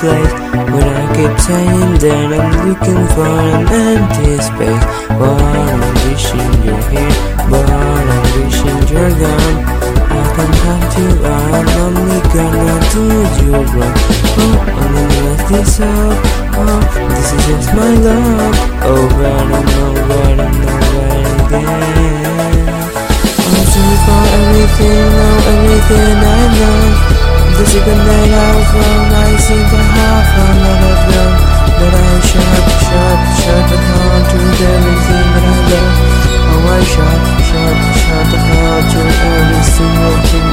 place When I keep saying that I'm looking for an empty space. But I'm wishing you're here But I'm wishing you're gone. I can come to I'm only gonna do you wrong. Oh, I'm gonna let this out Oh, this is just my love. Over and over and over again. I'm sorry for everything, now everything I Busy the night I was nights in the half. I love of them But I shut, shut, shut the heart to everything that I love. Oh I shut, shut, shut the heart to every single thing